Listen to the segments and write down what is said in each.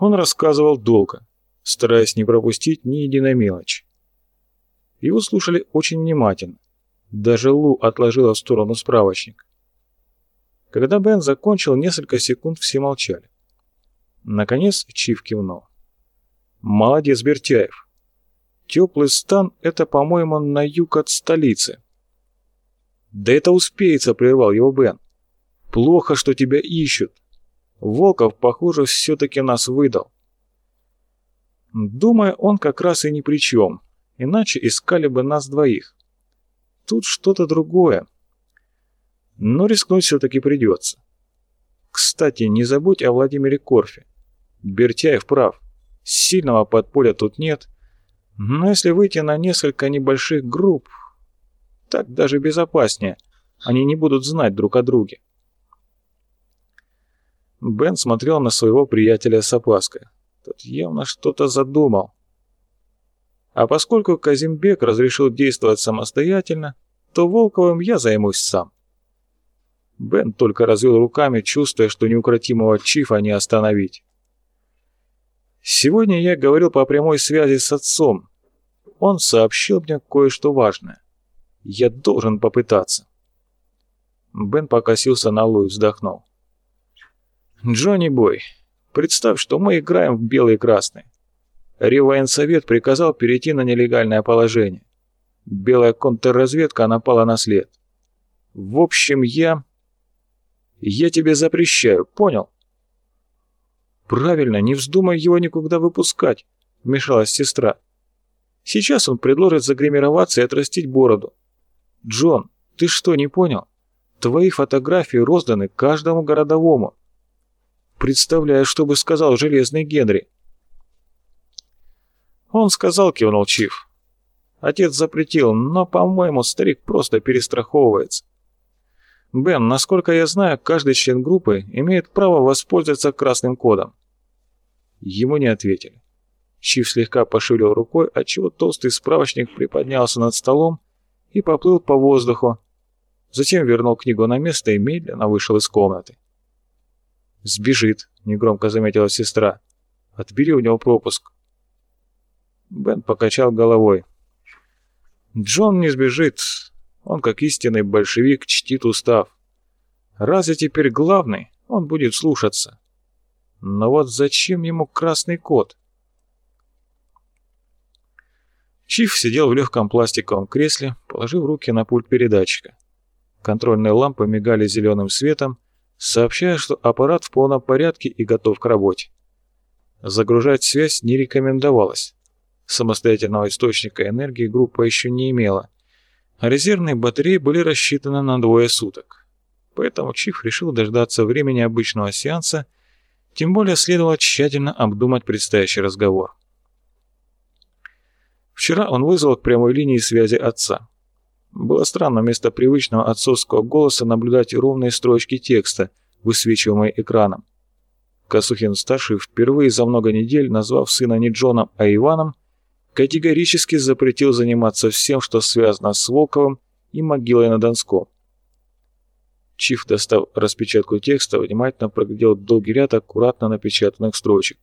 Он рассказывал долго, стараясь не пропустить ни единой мелочи. Его слушали очень внимательно. Даже Лу отложила в сторону справочник. Когда Бен закончил, несколько секунд все молчали. Наконец Чиф кивнул. «Молодец, Бертяев. Теплый стан — это, по-моему, на юг от столицы». «Да это успеется», — прервал его Бен. «Плохо, что тебя ищут. Волков, похоже, все-таки нас выдал». Думаю, он как раз и ни при чем, иначе искали бы нас двоих. Тут что-то другое. Но рискнуть все-таки придется. Кстати, не забудь о Владимире Корфе. Бертяев прав. Сильного подполья тут нет. Но если выйти на несколько небольших групп, так даже безопаснее. Они не будут знать друг о друге. Бен смотрел на своего приятеля с опаской. Тот явно что-то задумал. А поскольку Казимбек разрешил действовать самостоятельно, то Волковым я займусь сам. Бен только развел руками, чувствуя, что неукротимого Чифа не остановить. Сегодня я говорил по прямой связи с отцом. Он сообщил мне кое-что важное. Я должен попытаться. Бен покосился на Лу и вздохнул. «Джонни Бой, представь, что мы играем в белый и красный. Реввоенсовет приказал перейти на нелегальное положение. Белая контрразведка напала на след. В общем, я... Я тебе запрещаю, понял?» «Правильно, не вздумай его никуда выпускать», — вмешалась сестра. «Сейчас он предложит загримироваться и отрастить бороду. Джон, ты что, не понял? Твои фотографии розданы каждому городовому. Представляю, что бы сказал Железный Генри». Он сказал, кивнул Чиф. Отец запретил, но, по-моему, старик просто перестраховывается. Бен, насколько я знаю, каждый член группы имеет право воспользоваться красным кодом. Ему не ответили. Чиф слегка пошевелил рукой, отчего толстый справочник приподнялся над столом и поплыл по воздуху. Затем вернул книгу на место и медленно вышел из комнаты. «Сбежит», — негромко заметила сестра. «Отбери у него пропуск». Бен покачал головой. «Джон не сбежит. Он, как истинный большевик, чтит устав. Раз я теперь главный, он будет слушаться. Но вот зачем ему красный кот? Чиф сидел в легком пластиковом кресле, положив руки на пульт передатчика. Контрольные лампы мигали зеленым светом, сообщая, что аппарат в полном порядке и готов к работе. Загружать связь не рекомендовалось. Самостоятельного источника энергии группа еще не имела, резервные батареи были рассчитаны на двое суток. Поэтому Чиф решил дождаться времени обычного сеанса тем более следовало тщательно обдумать предстоящий разговор. Вчера он вызвал к прямой линии связи отца. Было странно вместо привычного отцовского голоса наблюдать ровные строчки текста, высвечиваемые экраном. Косухин-старший впервые за много недель, назвав сына не Джоном, а Иваном, категорически запретил заниматься всем, что связано с Волковым и могилой на Донском. Чиф, достав распечатку текста, внимательно проглядел долгий ряд аккуратно напечатанных строчек.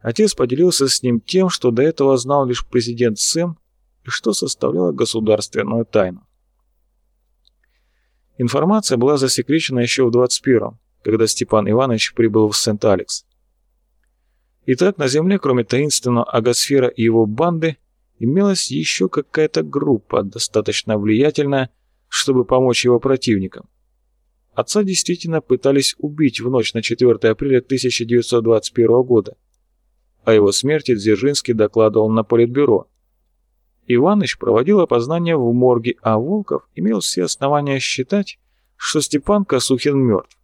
Отец поделился с ним тем, что до этого знал лишь президент Сэм что составляло государственную тайну. Информация была засекречена еще в 21-м, когда Степан Иванович прибыл в Сент-Алекс. Итак, на Земле, кроме таинственного Агосфера и его банды, имелась еще какая-то группа, достаточно влиятельная, чтобы помочь его противникам. Отца действительно пытались убить в ночь на 4 апреля 1921 года. О его смерти Дзержинский докладывал на Политбюро. Иваныч проводил опознание в морге, а Волков имел все основания считать, что Степан Косухин мертв.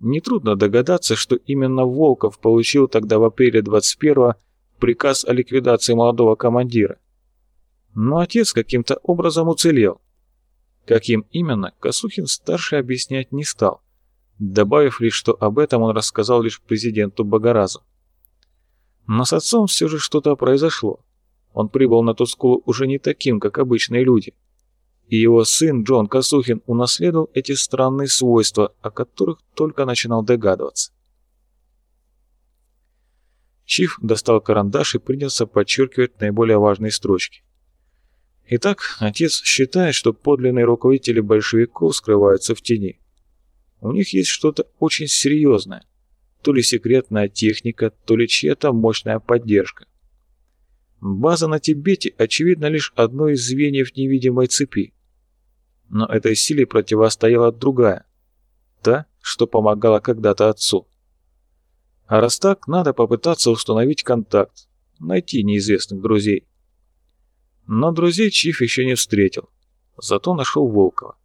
Нетрудно догадаться, что именно Волков получил тогда в апреле 21-го приказ о ликвидации молодого командира. Но отец каким-то образом уцелел. Каким именно, Косухин-старший объяснять не стал, добавив лишь, что об этом он рассказал лишь президенту Богоразу. Но с отцом все же что-то произошло. Он прибыл на Тускулу уже не таким, как обычные люди. И его сын Джон Косухин унаследовал эти странные свойства, о которых только начинал догадываться. Чиф достал карандаш и принялся подчеркивать наиболее важные строчки. Итак, отец считает, что подлинные руководители большевиков скрываются в тени. У них есть что-то очень серьезное. То ли секретная техника, то ли чья-то мощная поддержка. База на Тибете, очевидно, лишь одно из звеньев невидимой цепи. Но этой силе противостояла другая. Та, что помогала когда-то отцу. А раз так, надо попытаться установить контакт, найти неизвестных друзей. Но друзей Чиф еще не встретил. Зато нашел Волкова.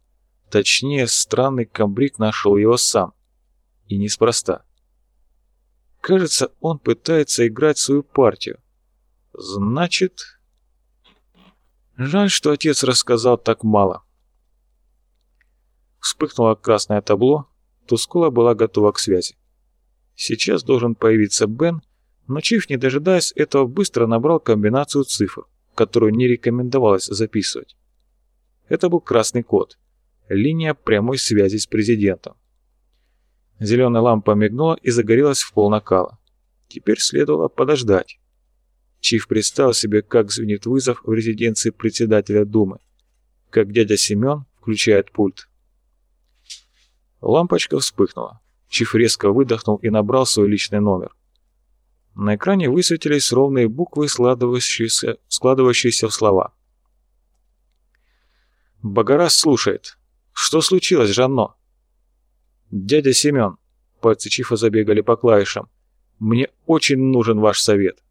Точнее, странный комбриг нашел его сам. И неспроста. Кажется, он пытается играть свою партию. Значит... Жаль, что отец рассказал так мало. Вспыхнуло красное табло, Тускула была готова к связи. Сейчас должен появиться Бен, но Чиф, не дожидаясь этого, быстро набрал комбинацию цифр, которую не рекомендовалось записывать. Это был красный код. Линия прямой связи с президентом. Зеленая лампа мигнула и загорелась в пол накала. Теперь следовало подождать. Чиф представил себе, как звенит вызов в резиденции председателя Думы, как дядя Семен включает пульт. Лампочка вспыхнула. Чиф резко выдохнул и набрал свой личный номер. На экране высветились ровные буквы, складывающиеся, складывающиеся в слова. Багарас слушает. «Что случилось, Жанно?» «Дядя Семен», — пальцы Чифа забегали по клавишам, — «мне очень нужен ваш совет».